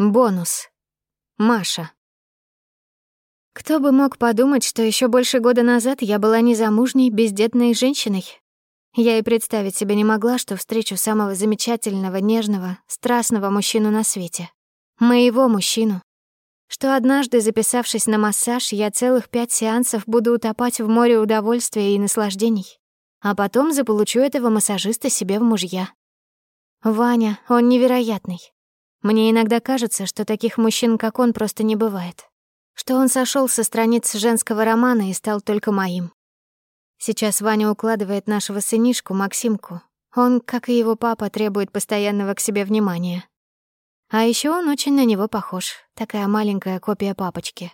Бонус. Маша. Кто бы мог подумать, что еще больше года назад я была незамужней, бездетной женщиной. Я и представить себе не могла, что встречу самого замечательного, нежного, страстного мужчину на свете. Моего мужчину. Что однажды, записавшись на массаж, я целых пять сеансов буду утопать в море удовольствия и наслаждений. А потом заполучу этого массажиста себе в мужья. Ваня, он невероятный. Мне иногда кажется, что таких мужчин, как он, просто не бывает что он сошел со страниц женского романа и стал только моим. Сейчас Ваня укладывает нашего сынишку, Максимку. Он, как и его папа, требует постоянного к себе внимания. А еще он очень на него похож, такая маленькая копия папочки.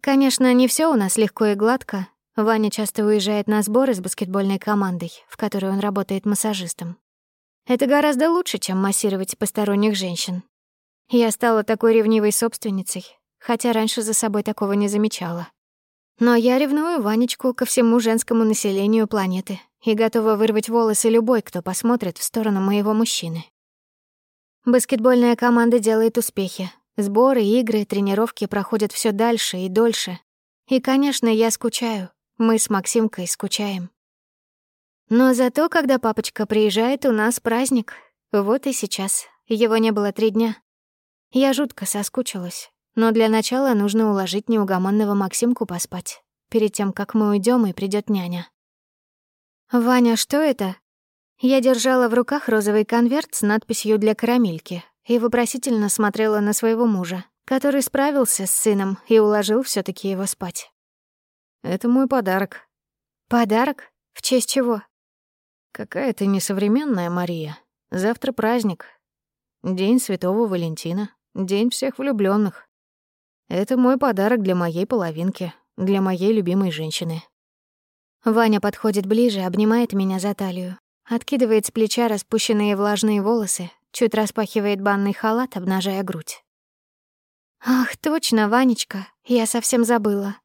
Конечно, не все у нас легко и гладко. Ваня часто уезжает на сборы с баскетбольной командой, в которой он работает массажистом. Это гораздо лучше, чем массировать посторонних женщин. Я стала такой ревнивой собственницей, хотя раньше за собой такого не замечала. Но я ревную Ванечку ко всему женскому населению планеты и готова вырвать волосы любой, кто посмотрит в сторону моего мужчины. Баскетбольная команда делает успехи. Сборы, игры, тренировки проходят все дальше и дольше. И, конечно, я скучаю. Мы с Максимкой скучаем. Но зато, когда папочка приезжает, у нас праздник. Вот и сейчас. Его не было три дня. Я жутко соскучилась. Но для начала нужно уложить неугомонного Максимку поспать, перед тем, как мы уйдем и придет няня. «Ваня, что это?» Я держала в руках розовый конверт с надписью «Для карамельки» и вопросительно смотрела на своего мужа, который справился с сыном и уложил все таки его спать. «Это мой подарок». «Подарок? В честь чего?» «Какая ты несовременная, Мария. Завтра праздник. День Святого Валентина. День всех влюбленных. Это мой подарок для моей половинки, для моей любимой женщины. Ваня подходит ближе, обнимает меня за талию, откидывает с плеча распущенные влажные волосы, чуть распахивает банный халат, обнажая грудь. «Ах, точно, Ванечка, я совсем забыла.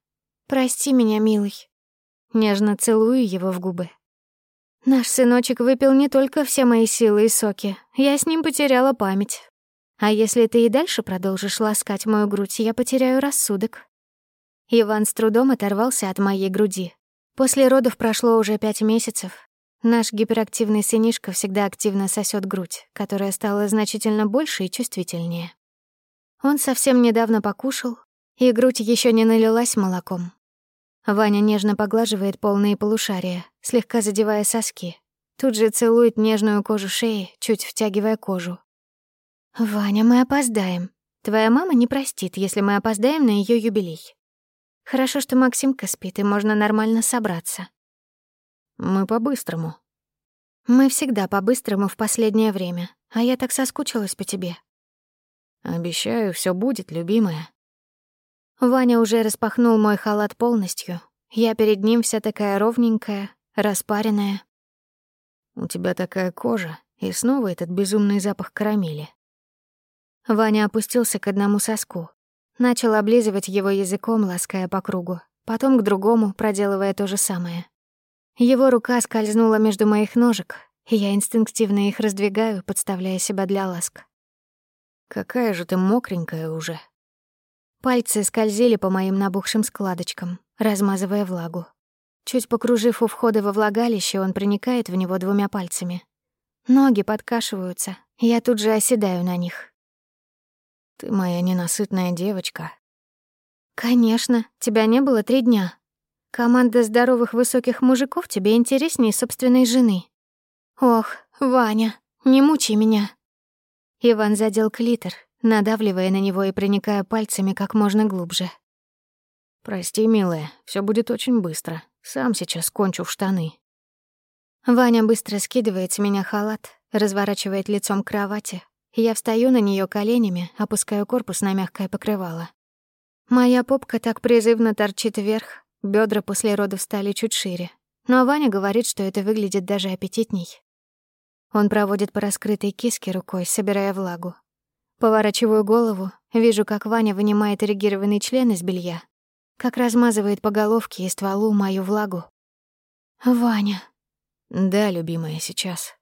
Прости меня, милый». Нежно целую его в губы. Наш сыночек выпил не только все мои силы и соки, я с ним потеряла память. А если ты и дальше продолжишь ласкать мою грудь, я потеряю рассудок». Иван с трудом оторвался от моей груди. После родов прошло уже пять месяцев. Наш гиперактивный сынишка всегда активно сосет грудь, которая стала значительно больше и чувствительнее. Он совсем недавно покушал, и грудь еще не налилась молоком. Ваня нежно поглаживает полные полушария, слегка задевая соски. Тут же целует нежную кожу шеи, чуть втягивая кожу, «Ваня, мы опоздаем. Твоя мама не простит, если мы опоздаем на ее юбилей. Хорошо, что Максимка спит, и можно нормально собраться». «Мы по-быстрому». «Мы всегда по-быстрому в последнее время, а я так соскучилась по тебе». «Обещаю, все будет, любимая». Ваня уже распахнул мой халат полностью. Я перед ним вся такая ровненькая, распаренная. «У тебя такая кожа, и снова этот безумный запах карамели. Ваня опустился к одному соску. Начал облизывать его языком, лаская по кругу. Потом к другому, проделывая то же самое. Его рука скользнула между моих ножек, и я инстинктивно их раздвигаю, подставляя себя для ласк. «Какая же ты мокренькая уже!» Пальцы скользили по моим набухшим складочкам, размазывая влагу. Чуть покружив у входа во влагалище, он проникает в него двумя пальцами. Ноги подкашиваются, я тут же оседаю на них. Ты моя ненасытная девочка. Конечно, тебя не было три дня. Команда здоровых высоких мужиков тебе интереснее собственной жены. Ох, Ваня, не мучай меня. Иван задел клитор, надавливая на него и проникая пальцами как можно глубже. Прости, милая, все будет очень быстро. Сам сейчас кончу в штаны. Ваня быстро скидывает с меня халат, разворачивает лицом к кровати, я встаю на нее коленями, опускаю корпус на мягкое покрывало. Моя попка так призывно торчит вверх, бедра после родов стали чуть шире. Но Ваня говорит, что это выглядит даже аппетитней. Он проводит по раскрытой киске рукой, собирая влагу. Поворачиваю голову, вижу, как Ваня вынимает эрегированный член из белья, как размазывает по головке и стволу мою влагу. «Ваня». «Да, любимая, сейчас».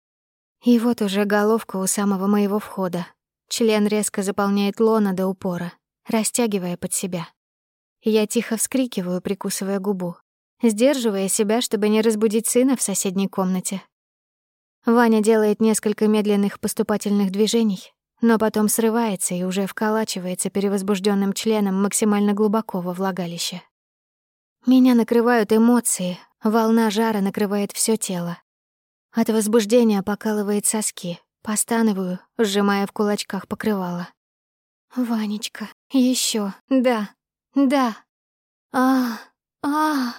И вот уже головка у самого моего входа. Член резко заполняет лона до упора, растягивая под себя. Я тихо вскрикиваю, прикусывая губу, сдерживая себя, чтобы не разбудить сына в соседней комнате. Ваня делает несколько медленных поступательных движений, но потом срывается и уже вколачивается перевозбужденным членом максимально глубоко во влагалище. Меня накрывают эмоции, волна жара накрывает все тело. От возбуждения покалывает соски, постанываю, сжимая в кулачках покрывало. «Ванечка, еще, да, да, а, а,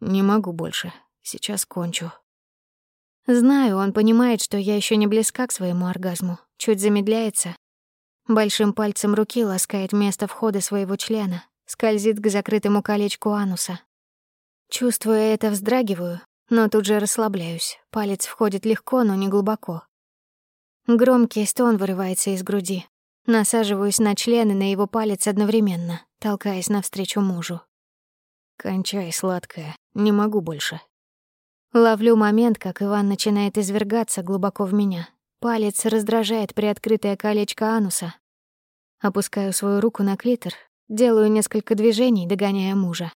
Не могу больше, сейчас кончу. Знаю, он понимает, что я еще не близка к своему оргазму, чуть замедляется. Большим пальцем руки ласкает место входа своего члена, скользит к закрытому колечку ануса. Чувствуя это, вздрагиваю, но тут же расслабляюсь. Палец входит легко, но не глубоко. Громкий стон вырывается из груди. Насаживаюсь на член и на его палец одновременно, толкаясь навстречу мужу. «Кончай, сладкая, не могу больше». Ловлю момент, как Иван начинает извергаться глубоко в меня. Палец раздражает приоткрытое колечко ануса. Опускаю свою руку на клитор, делаю несколько движений, догоняя мужа.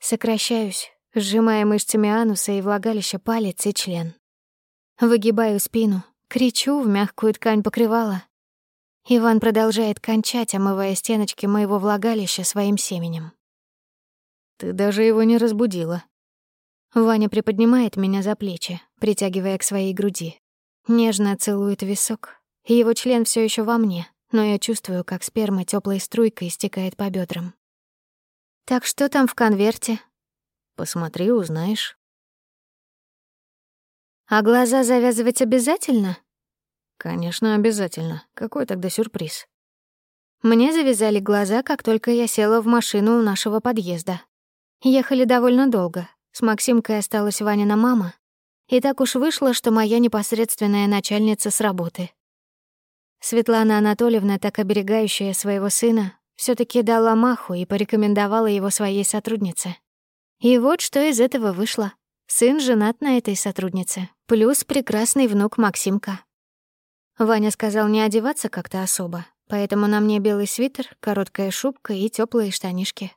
Сокращаюсь, сжимая мышцами ануса и влагалища палец и член. Выгибаю спину, кричу в мягкую ткань покрывала. Иван продолжает кончать, омывая стеночки моего влагалища своим семенем. «Ты даже его не разбудила», Ваня приподнимает меня за плечи, притягивая к своей груди. Нежно целует висок. Его член все еще во мне, но я чувствую, как сперма теплой струйкой стекает по бедрам. «Так что там в конверте?» «Посмотри, узнаешь». «А глаза завязывать обязательно?» «Конечно, обязательно. Какой тогда сюрприз?» Мне завязали глаза, как только я села в машину у нашего подъезда. Ехали довольно долго, с Максимкой осталась Ванина мама, и так уж вышло, что моя непосредственная начальница с работы. Светлана Анатольевна, так оберегающая своего сына, все таки дала маху и порекомендовала его своей сотруднице. И вот что из этого вышло. Сын женат на этой сотруднице, плюс прекрасный внук Максимка. Ваня сказал не одеваться как-то особо, поэтому на мне белый свитер, короткая шубка и теплые штанишки.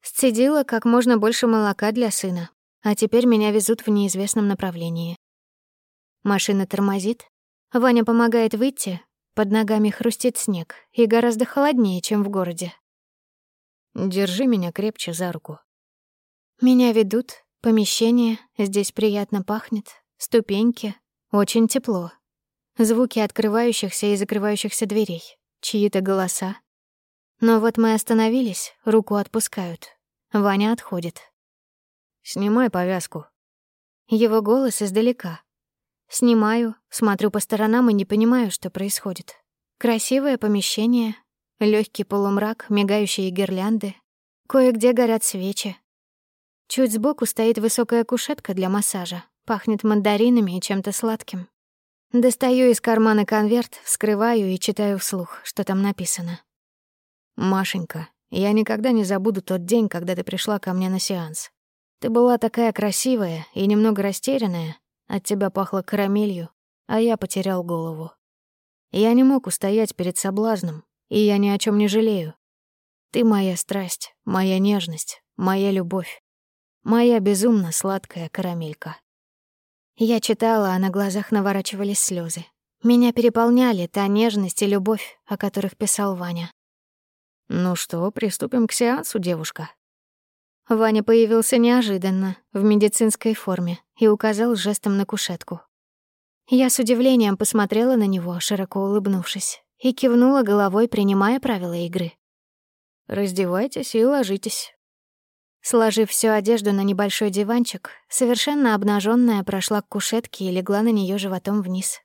Сцедила как можно больше молока для сына, а теперь меня везут в неизвестном направлении. Машина тормозит. Ваня помогает выйти. Под ногами хрустит снег, и гораздо холоднее, чем в городе. Держи меня крепче за руку. Меня ведут. Помещение. Здесь приятно пахнет. Ступеньки. Очень тепло. Звуки открывающихся и закрывающихся дверей. Чьи-то голоса. Но вот мы остановились, руку отпускают. Ваня отходит. «Снимай повязку». Его голос издалека. Снимаю, смотрю по сторонам и не понимаю, что происходит. Красивое помещение, легкий полумрак, мигающие гирлянды. Кое-где горят свечи. Чуть сбоку стоит высокая кушетка для массажа. Пахнет мандаринами и чем-то сладким. Достаю из кармана конверт, вскрываю и читаю вслух, что там написано. «Машенька, я никогда не забуду тот день, когда ты пришла ко мне на сеанс. Ты была такая красивая и немного растерянная, от тебя пахло карамелью, а я потерял голову. Я не мог устоять перед соблазном, и я ни о чем не жалею. Ты моя страсть, моя нежность, моя любовь, моя безумно сладкая карамелька. Я читала, а на глазах наворачивались слезы. Меня переполняли та нежность и любовь, о которых писал Ваня. «Ну что, приступим к сеансу, девушка?» Ваня появился неожиданно, в медицинской форме, и указал жестом на кушетку. Я с удивлением посмотрела на него, широко улыбнувшись, и кивнула головой, принимая правила игры. «Раздевайтесь и ложитесь». Сложив всю одежду на небольшой диванчик, совершенно обнаженная прошла к кушетке и легла на нее животом вниз.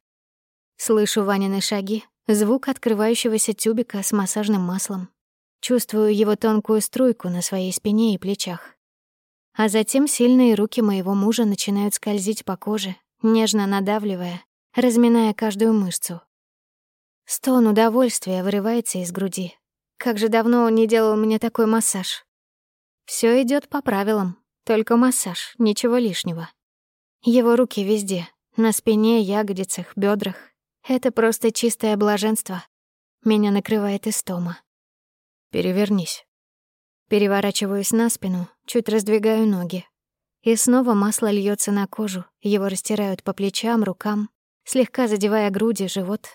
Слышу Ванины шаги, звук открывающегося тюбика с массажным маслом. Чувствую его тонкую струйку на своей спине и плечах. А затем сильные руки моего мужа начинают скользить по коже, нежно надавливая, разминая каждую мышцу. Стон удовольствия вырывается из груди. Как же давно он не делал мне такой массаж. Все идет по правилам, только массаж, ничего лишнего. Его руки везде, на спине, ягодицах, бедрах. Это просто чистое блаженство. Меня накрывает истома. Перевернись. Переворачиваюсь на спину, чуть раздвигаю ноги. И снова масло льется на кожу, его растирают по плечам, рукам, слегка задевая груди, живот.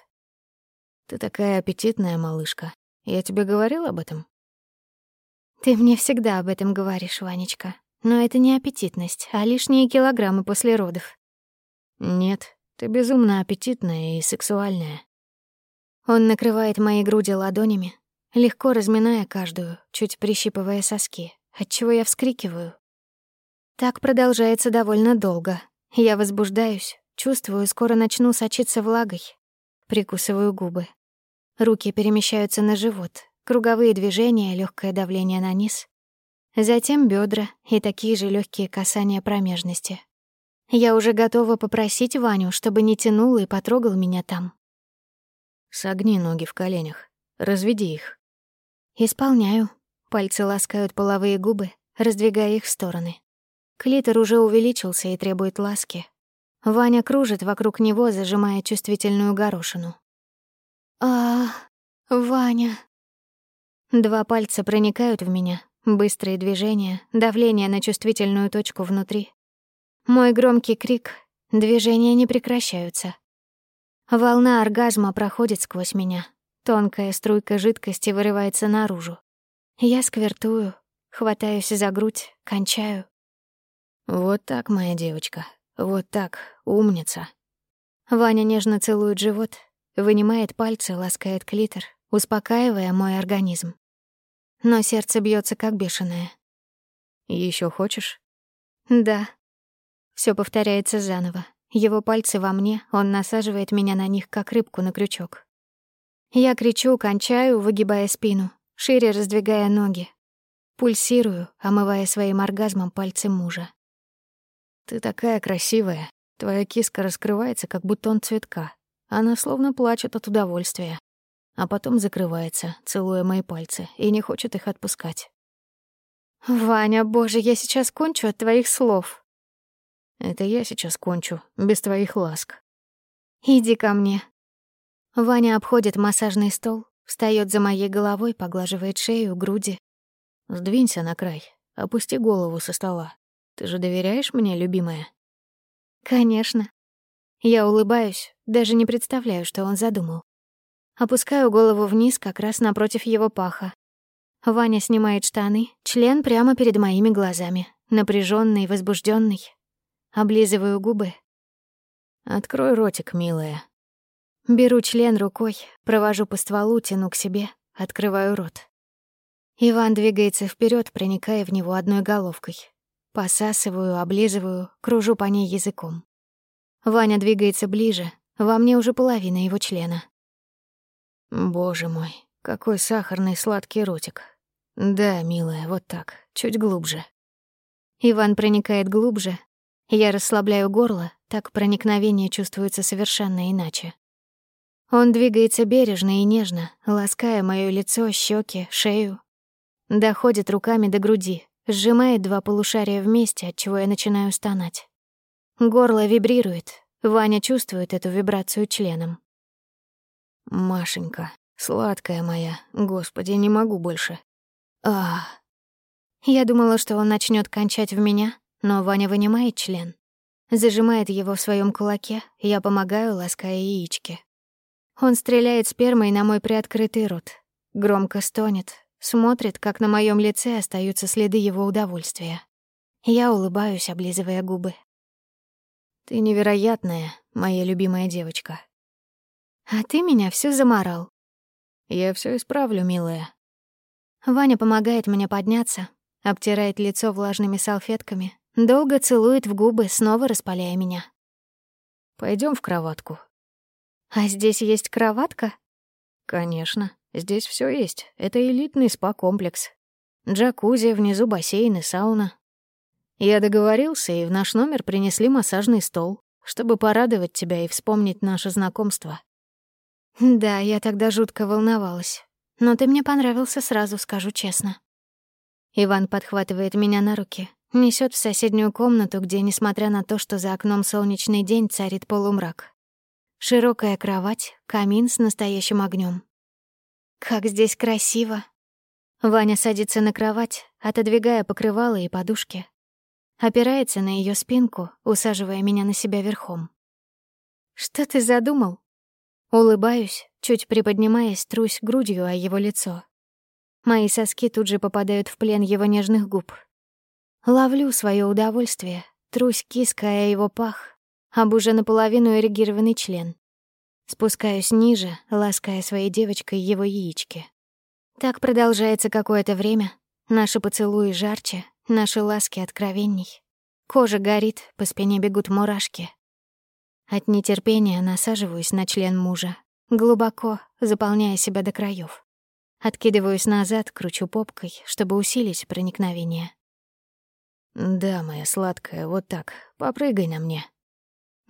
Ты такая аппетитная, малышка. Я тебе говорил об этом? Ты мне всегда об этом говоришь, Ванечка. Но это не аппетитность, а лишние килограммы после родов. Нет, ты безумно аппетитная и сексуальная. Он накрывает мои груди ладонями, легко разминая каждую, чуть прищипывая соски, отчего я вскрикиваю. Так продолжается довольно долго. Я возбуждаюсь, чувствую, скоро начну сочиться влагой. Прикусываю губы. Руки перемещаются на живот, круговые движения, легкое давление на низ. Затем бедра и такие же легкие касания промежности. Я уже готова попросить Ваню, чтобы не тянул и потрогал меня там. Согни ноги в коленях, разведи их. Исполняю. Пальцы ласкают половые губы, раздвигая их в стороны. Клитор уже увеличился и требует ласки. Ваня кружит вокруг него, зажимая чувствительную горошину. А, Ваня. Два пальца проникают в меня, быстрые движения, давление на чувствительную точку внутри. Мой громкий крик, движения не прекращаются. Волна оргазма проходит сквозь меня. Тонкая струйка жидкости вырывается наружу. Я сквертую, хватаюсь за грудь, кончаю. Вот так, моя девочка. Вот так, умница. Ваня нежно целует живот, вынимает пальцы, ласкает клитор, успокаивая мой организм. Но сердце бьется как бешеное. Еще хочешь? Да, все повторяется заново. Его пальцы во мне, он насаживает меня на них, как рыбку на крючок. Я кричу, кончаю, выгибая спину, шире раздвигая ноги. Пульсирую, омывая своим оргазмом пальцы мужа. «Ты такая красивая. Твоя киска раскрывается, как бутон цветка. Она словно плачет от удовольствия. А потом закрывается, целуя мои пальцы, и не хочет их отпускать. «Ваня, боже, я сейчас кончу от твоих слов», это я сейчас кончу, без твоих ласк. Иди ко мне. Ваня обходит массажный стол, встаёт за моей головой, поглаживает шею, груди. Сдвинься на край, опусти голову со стола. Ты же доверяешь мне, любимая? Конечно. Я улыбаюсь, даже не представляю, что он задумал. Опускаю голову вниз, как раз напротив его паха. Ваня снимает штаны, член прямо перед моими глазами, напряженный, возбужденный, Облизываю губы. «Открой ротик, милая». Беру член рукой, провожу по стволу, тяну к себе, открываю рот. Иван двигается вперед, проникая в него одной головкой. Посасываю, облизываю, кружу по ней языком. Ваня двигается ближе, во мне уже половина его члена. Боже мой, какой сахарный сладкий ротик. Да, милая, вот так, чуть глубже. Иван проникает глубже, я расслабляю горло, так проникновение чувствуется совершенно иначе. Он двигается бережно и нежно, лаская моё лицо, щеки, шею. Доходит руками до груди, сжимает два полушария вместе, от чего я начинаю стонать. Горло вибрирует. Ваня чувствует эту вибрацию членом. Машенька, сладкая моя, господи, не могу больше. А. Я думала, что он начнет кончать в меня, но Ваня вынимает член, зажимает его в своем кулаке, я помогаю, лаская яички. Он стреляет спермой на мой приоткрытый рот, громко стонет, смотрит, как на моем лице остаются следы его удовольствия. Я улыбаюсь, облизывая губы. «Ты невероятная, моя любимая девочка». «А ты меня всё заморал». «Я всё исправлю, милая». Ваня помогает мне подняться, обтирает лицо влажными салфетками, Долго целует в губы, снова распаляя меня. Пойдем в кроватку. А здесь есть кроватка? Конечно, здесь все есть. Это элитный спа-комплекс. Джакузи, внизу бассейн и сауна. Я договорился, и в наш номер принесли массажный стол, чтобы порадовать тебя и вспомнить наше знакомство. Да, я тогда жутко волновалась. Но ты мне понравился сразу, скажу честно. Иван подхватывает меня на руки, Несёт в соседнюю комнату, где, несмотря на то, что за окном солнечный день, царит полумрак. Широкая кровать, камин с настоящим огнем. Как здесь красиво. Ваня садится на кровать, отодвигая покрывало и подушки. Опирается на ее спинку, усаживая меня на себя верхом. «Что ты задумал?» Улыбаюсь, чуть приподнимаясь, трусь грудью о его лицо. Мои соски тут же попадают в плен его нежных губ. Ловлю свое удовольствие, трусь киской о его пах, об уже наполовину эрегированный член. Спускаюсь ниже, лаская своей девочкой его яички. Так продолжается какое-то время. Наши поцелуи жарче, наши ласки откровенней. Кожа горит, по спине бегут мурашки. От нетерпения насаживаюсь на член мужа, глубоко, заполняя себя до краев. Откидываюсь назад, кручу попкой, чтобы усилить проникновение. «Да, моя сладкая, вот так. Попрыгай на мне».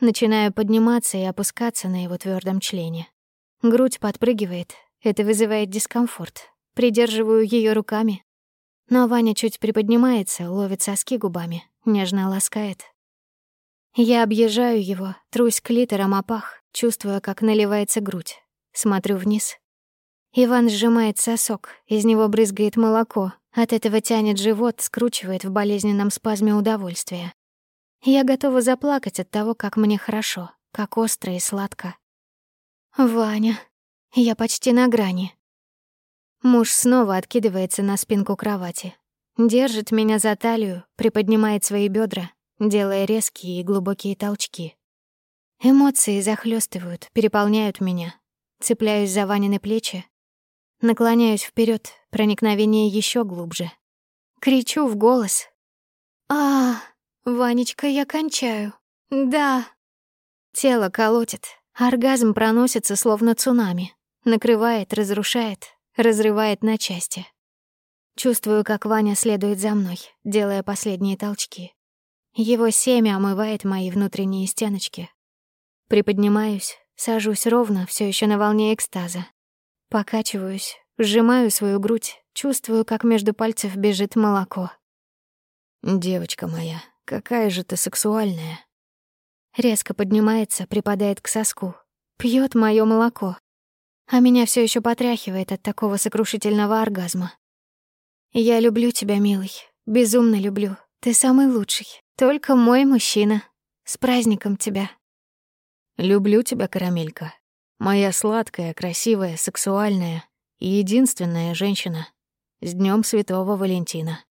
Начинаю подниматься и опускаться на его твердом члене. Грудь подпрыгивает, это вызывает дискомфорт. Придерживаю ее руками. Но Ваня чуть приподнимается, ловит соски губами, нежно ласкает. Я объезжаю его, трусь клитором о пах, чувствуя, как наливается грудь. Смотрю вниз. Иван сжимает сосок, из него брызгает молоко. От этого тянет живот, скручивает в болезненном спазме удовольствия. Я готова заплакать от того, как мне хорошо, как остро и сладко. «Ваня, я почти на грани». Муж снова откидывается на спинку кровати. Держит меня за талию, приподнимает свои бедра, делая резкие и глубокие толчки. Эмоции захлестывают, переполняют меня. Цепляюсь за Ванины плечи. Наклоняюсь вперед, проникновение еще глубже. Кричу в голос. а, Ванечка, я кончаю. Да!» Тело колотит, оргазм проносится словно цунами. Накрывает, разрушает, разрывает на части. Чувствую, как Ваня следует за мной, делая последние толчки. Его семя омывает мои внутренние стеночки. Приподнимаюсь, сажусь ровно, все еще на волне экстаза. Покачиваюсь, сжимаю свою грудь, чувствую, как между пальцев бежит молоко. «Девочка моя, какая же ты сексуальная!» Резко поднимается, припадает к соску, пьет моё молоко а меня все еще потряхивает от такого сокрушительного оргазма. Я люблю тебя, милый, безумно люблю. Ты самый лучший, только мой мужчина. С праздником тебя. Люблю тебя, карамелька. Моя сладкая, красивая, сексуальная и единственная женщина. С днем Святого Валентина.